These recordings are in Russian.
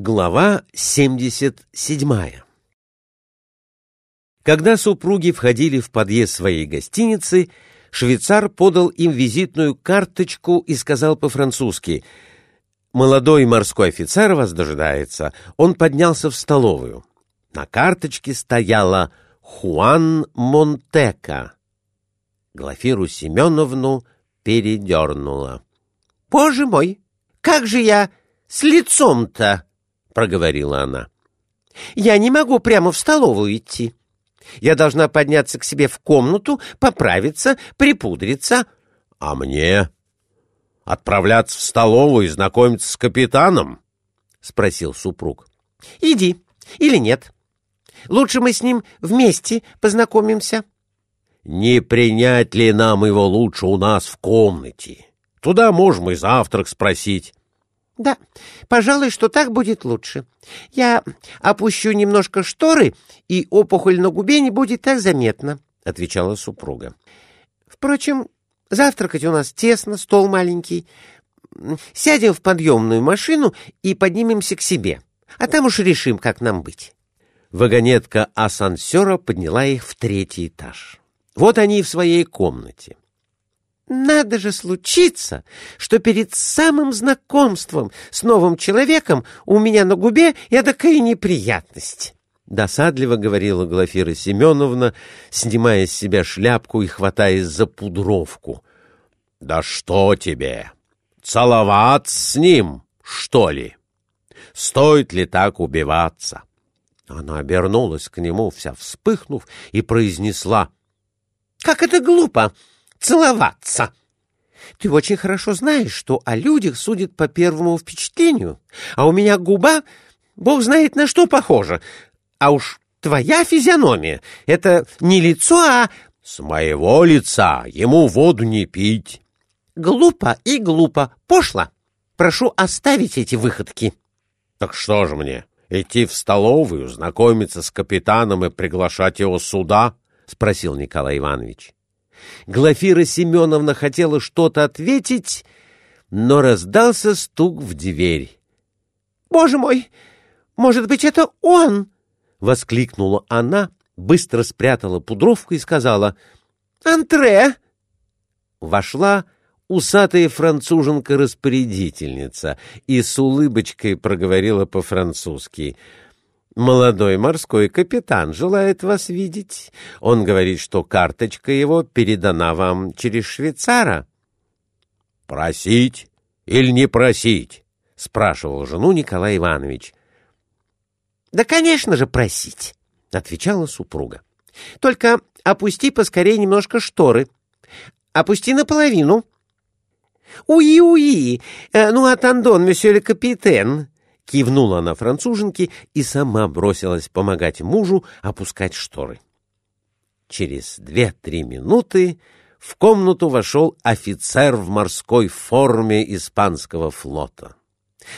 Глава 77 Когда супруги входили в подъезд своей гостиницы, швейцар подал им визитную карточку и сказал по-французски «Молодой морской офицер вас дожидается». Он поднялся в столовую. На карточке стояла «Хуан Монтека». Глафиру Семеновну передернула. «Боже мой, как же я с лицом-то!» Проговорила она. «Я не могу прямо в столовую идти. Я должна подняться к себе в комнату, поправиться, припудриться. А мне отправляться в столовую и знакомиться с капитаном?» — спросил супруг. «Иди. Или нет. Лучше мы с ним вместе познакомимся». «Не принять ли нам его лучше у нас в комнате? Туда можем и завтрак спросить». Да, пожалуй, что так будет лучше. Я опущу немножко шторы, и опухоль на губе не будет так заметна, — отвечала супруга. Впрочем, завтракать у нас тесно, стол маленький. Сядем в подъемную машину и поднимемся к себе, а там уж решим, как нам быть. Вагонетка асансера подняла их в третий этаж. Вот они и в своей комнате. Надо же случиться, что перед самым знакомством с новым человеком у меня на губе такая неприятность. Досадливо говорила Глафира Семеновна, снимая с себя шляпку и хватаясь за пудровку. — Да что тебе? Целоваться с ним, что ли? Стоит ли так убиваться? Она обернулась к нему, вся вспыхнув, и произнесла. — Как это глупо! — целоваться. Ты очень хорошо знаешь, что о людях судят по первому впечатлению, а у меня губа, бог знает на что похожа. А уж твоя физиономия — это не лицо, а... С моего лица ему воду не пить. Глупо и глупо, пошло. Прошу оставить эти выходки. Так что же мне, идти в столовую, знакомиться с капитаном и приглашать его сюда? — спросил Николай Иванович. Глафира Семеновна хотела что-то ответить, но раздался стук в дверь. — Боже мой! Может быть, это он? — воскликнула она, быстро спрятала пудровку и сказала. — Антре! Вошла усатая француженка-распорядительница и с улыбочкой проговорила по-французски — Молодой морской капитан желает вас видеть. Он говорит, что карточка его передана вам через швейцара. — Просить или не просить? — спрашивал жену Николай Иванович. — Да, конечно же, просить, — отвечала супруга. — Только опусти поскорее немножко шторы. Опусти наполовину. — Уи-уи! Э, ну, атандон, месье ле капитен! Кивнула она француженке и сама бросилась помогать мужу опускать шторы. Через две-три минуты в комнату вошел офицер в морской форме испанского флота.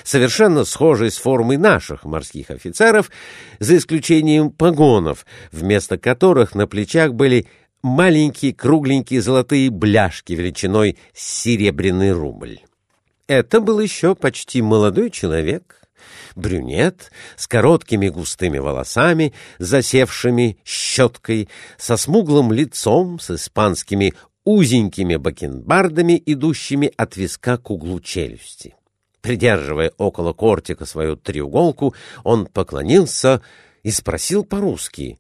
Совершенно схожий с формой наших морских офицеров, за исключением погонов, вместо которых на плечах были маленькие кругленькие золотые бляшки величиной серебряный рубль. Это был еще почти молодой человек, брюнет с короткими густыми волосами, засевшими щеткой, со смуглым лицом, с испанскими узенькими бакенбардами, идущими от виска к углу челюсти. Придерживая около кортика свою треуголку, он поклонился и спросил по-русски.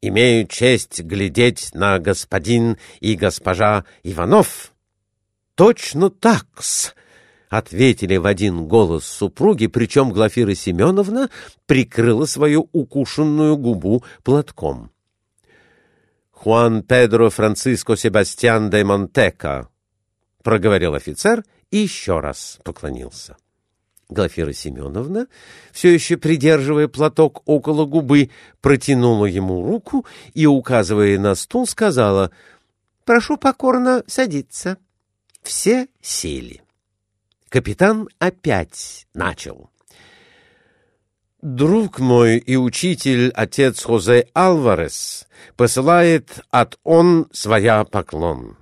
«Имею честь глядеть на господин и госпожа Иванов». «Точно так-с», — ответили в один голос супруги, причем Глафира Семеновна прикрыла свою укушенную губу платком. «Хуан Педро Франциско Себастьян де Монтека», — проговорил офицер и еще раз поклонился. Глафира Семеновна, все еще придерживая платок около губы, протянула ему руку и, указывая на стул, сказала «Прошу покорно садиться». Все сели. Капитан опять начал. «Друг мой и учитель, отец Хозе Алварес, посылает от он своя поклон.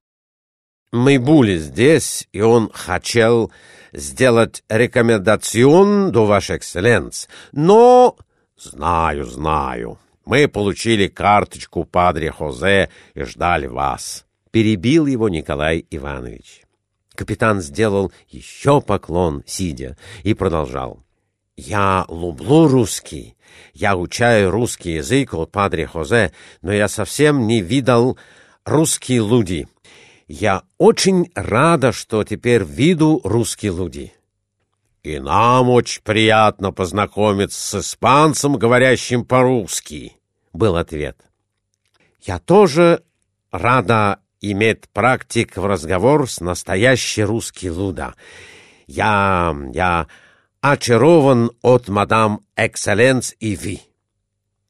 Мы были здесь, и он хотел сделать рекомендацион до ваш экселленс, но... Знаю, знаю. Мы получили карточку падре Хозе и ждали вас. Перебил его Николай Иванович. Капитан сделал еще поклон, сидя, и продолжал. «Я люблю русский. Я учаю русский язык от падре Хозе, но я совсем не видал русские люди. Я очень рада, что теперь виду русские люди». «И нам очень приятно познакомиться с испанцем, говорящим по-русски», — был ответ. «Я тоже рада иметь практик в разговор с настоящий русский Луда. Я... я очарован от мадам Экселленс и Ви.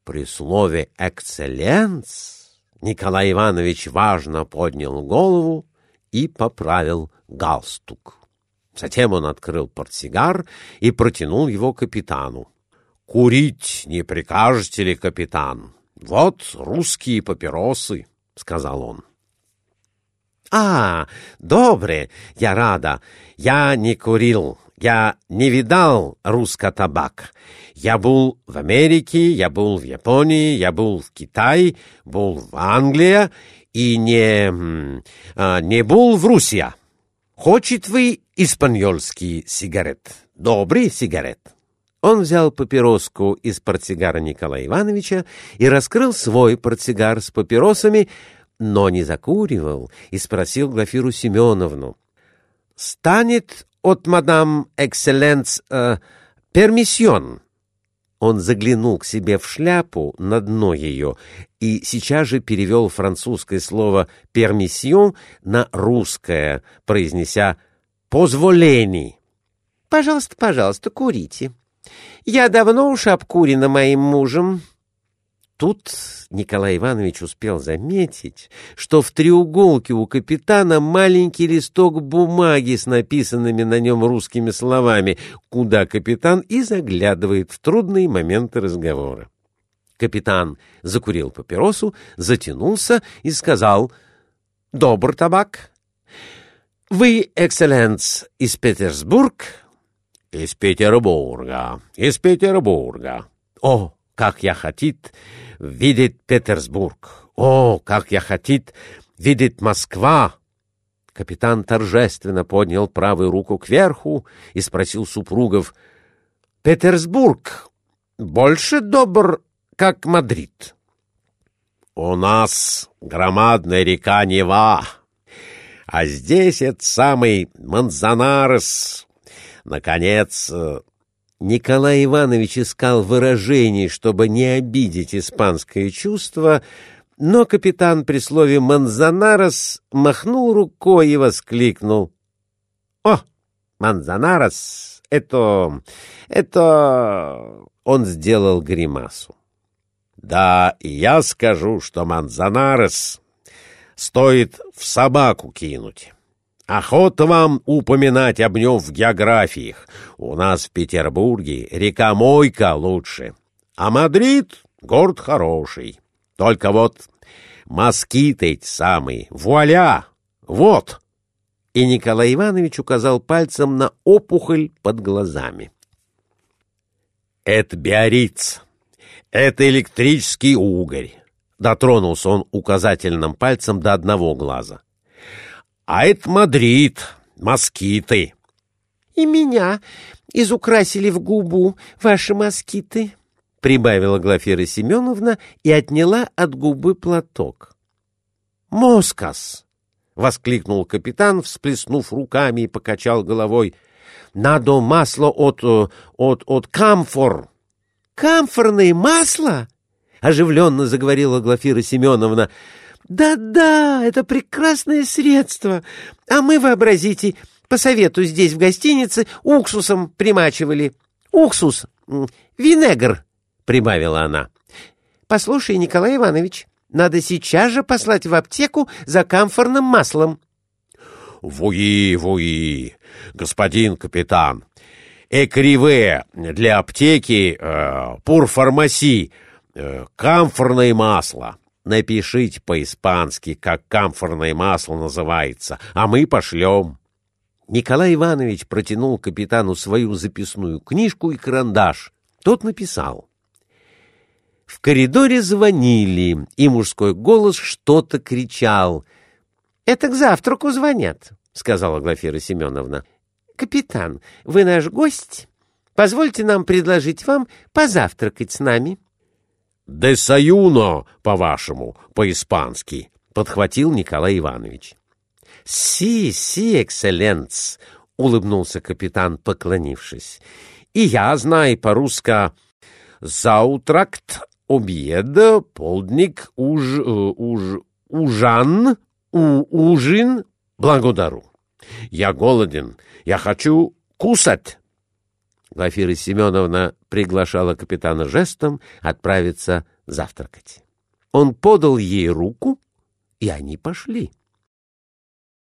При слове «экселленс» Николай Иванович важно поднял голову и поправил галстук. Затем он открыл портсигар и протянул его капитану. «Курить не прикажете ли, капитан? Вот русские папиросы», — сказал он. «А, добре, я рада. Я не курил, я не видал русско табак. Я был в Америке, я был в Японии, я был в Китае, был в Англии и не, а, не был в Руссии. Хочет вы испаньольский сигарет? Добрый сигарет?» Он взял папироску из портсигара Николая Ивановича и раскрыл свой портсигар с папиросами, но не закуривал, и спросил Глафиру Семеновну. — Станет от мадам экселленс э, пермиссион? Он заглянул к себе в шляпу на дно ее и сейчас же перевел французское слово «пермиссион» на русское, произнеся «позволений». «Пожалуйста, пожалуйста, курите. Я давно уж обкурена моим мужем». Тут Николай Иванович успел заметить, что в треуголке у капитана маленький листок бумаги с написанными на нем русскими словами, куда капитан и заглядывает в трудные моменты разговора. Капитан закурил папиросу, затянулся и сказал «Добр табак». «Вы, экселленс, из Петербург?» «Из Петербурга, из Петербурга». «О, как я хотит видеть Петербург! О, как я хотит видеть Москва!» Капитан торжественно поднял правую руку кверху и спросил супругов, «Петербург больше добр, как Мадрид?» «У нас громадная река Нева, а здесь это самый Манзанарес. Наконец, Николай Иванович искал выражений, чтобы не обидеть испанское чувство, но капитан при слове «Манзанарос» махнул рукой и воскликнул. «О, Манзанарос! Это... это...» Он сделал гримасу. «Да, я скажу, что Манзанарос стоит в собаку кинуть». Охота вам упоминать об нем в географиях. У нас в Петербурге река Мойка лучше, а Мадрид — город хороший. Только вот москиты эти самые, вуаля, вот!» И Николай Иванович указал пальцем на опухоль под глазами. «Это биориц, это электрический угорь», — дотронулся он указательным пальцем до одного глаза. А это Мадрид, москиты. — И меня изукрасили в губу ваши москиты, — прибавила Глафира Семеновна и отняла от губы платок. — Москас! — воскликнул капитан, всплеснув руками и покачал головой. — Надо масло от... от... от камфор. — Камфорное масло? — оживленно заговорила Глафира Семеновна. «Да-да, это прекрасное средство. А мы, вообразите, по совету здесь в гостинице уксусом примачивали. Уксус, винегр», — прибавила она. «Послушай, Николай Иванович, надо сейчас же послать в аптеку за камфорным маслом». «Вуи, вуи, господин капитан, экриве для аптеки, э, пурфармаси, э, камфорное масло». Напишите по-испански, как камфорное масло называется, а мы пошлем». Николай Иванович протянул капитану свою записную книжку и карандаш. Тот написал. В коридоре звонили, и мужской голос что-то кричал. — Это к завтраку звонят, — сказала Глафира Семеновна. — Капитан, вы наш гость. Позвольте нам предложить вам позавтракать с нами. — Десаюно, по-вашему, по-испански, — подхватил Николай Иванович. — Си, си, экселленц, — улыбнулся капитан, поклонившись. — И я знаю по-русски «заутракт», «обед», «полдник», «уж», «уж», «ужан», «у», «ужин», «благодару». Я голоден, я хочу кусать. Глафира Семеновна приглашала капитана жестом отправиться завтракать. Он подал ей руку, и они пошли.